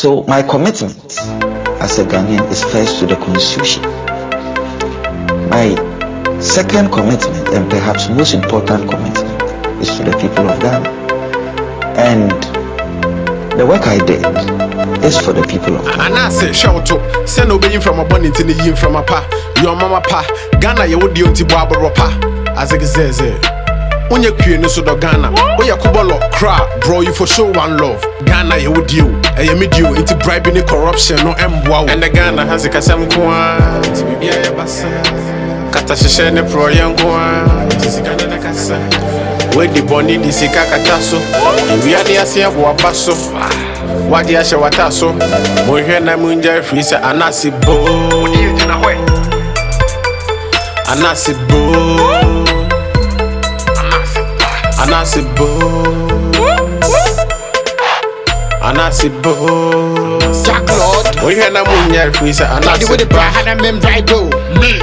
So my commitment as a Ghanaian is first to the constitution. My second commitment and perhaps most important commitment is to the people of Ghana. And the work I did is for the people of Ghana. And I say, shout to send obey from a bonnet in the yin from a pa, your mama pa, Ghana, you would barber pa, as it says. Onye kwie no so do Ghana. Oya kubolo cra, bro, you for sure one love. Ghana ye would you. E ye mid you into bribing the corruption no emboa. And the Ghana has a kasam kwa. Ti bibia ya basa. Kata hyehyɛ ne pro yɛn nko a sika ne ne kasa wadi bɔne de sika kata so ewia ne ase aboaba so wade ahyɛ wata so monhwɛ na mongya afiri sɛ anase boo anase boo anase boo anase boo Jack Lord. monhwɛ na mongya afiri sɛ Daddy with the anase bra boo and I'm in bright bro. Me,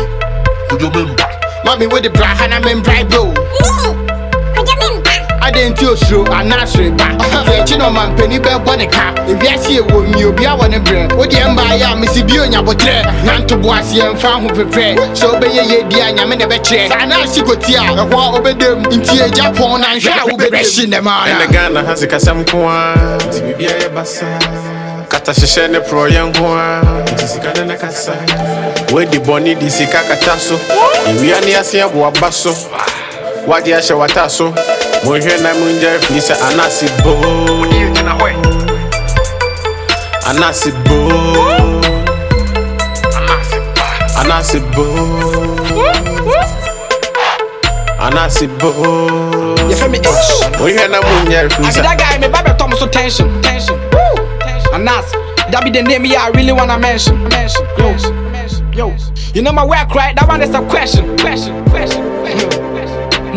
who you remember? Mommy with the bra and I'm in bright bro. I didn't feel slow, I'm not sure. But you know, man, penny bell bonny car. If you see a woman, you'll be a one brain. What the ember, ya, Missy Bunya, but Nan to Boissy and found who prepare. So be ye, dear, and I'm in a betray. And I see good tea, a while over them into a Japan and shall be rushing them ɛne on. ghana ha sikasɛm ko a nti biribia yɛ basa kata hyehyɛ ne porɔ yɛ nko a nti sika ne ne kasa woadi bɔne de sika kata so ewia ne ase aboaba so wade ahyɛ wata so monhwɛ na mongya afiri sɛ anase boo anase boo anase boo anase boo You feel me? Itch. monhwɛ na mongya afiri I be that guy, me baby Tom so tension, tension, woo. That be the name yeah I really wanna mention, mention, yo, yo. You know my work right? That one is a question, question, question, question.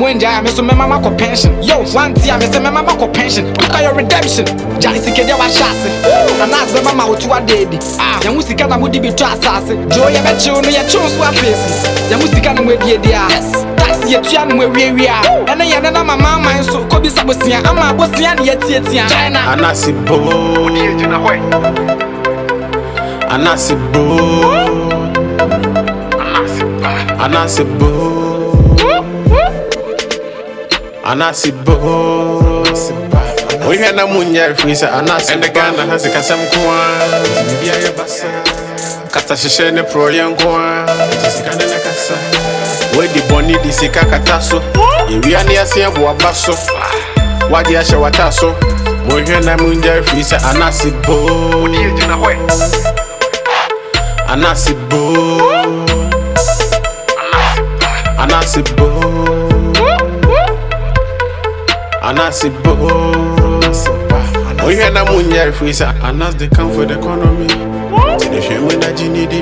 Mwenja, me so me mama ko pension. Yo, one tia me say me mama ko pension. Look at your redemption. Jali sike dia wa shase. And that's the mama otu adedi. Ah, ya musika na mudi bi to asase. Jo ye be chill no ye chill so afesi. Ya musika na mwedie dia. Ah. Yes. Tax ye tua no mwewie wia. Ah. Ene ye ah. na mama man so ko bi sabosia ama abosia ne ye tietia. China. anase boo anase boo anase boo anase wohwɛ na monyɛ afiri sɛ anase ɛne ghana ha sikasɛm ko a nti biribia yɛ basa kata hyehyɛ ne porɔ nko a nti sika ne ne kasa woadi bɔne de sika kata so? Yɛwia ne ase aboaba so? Wade ahyɛ wata so? Monhwɛ na mongya afiri sɛ anase boo anase boo anase boo anase boo monhwɛ na monyɛ afiri sɛ anas de come for the economy. Nti ne hwɛ mu na gye ne di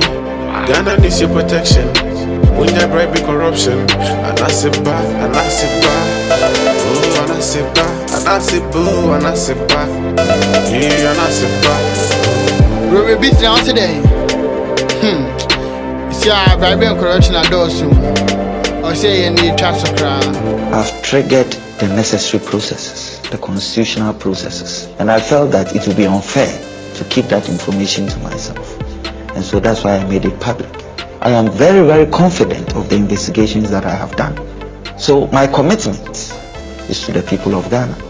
ghana needs your protection. Monyɛ bribe corruption. Anase ba anase ba oh anase ba anase boo anase ba yeah anase ba We will beat now today. Hmm. See, I bribe and corruption are those who. Or say you need transfer crown. I've triggered the necessary processes, the constitutional processes, and I felt that it would be unfair to keep that information to myself. And so that's why I made it public. I am very, very confident of the investigations that I have done. So my commitment is to the people of Ghana.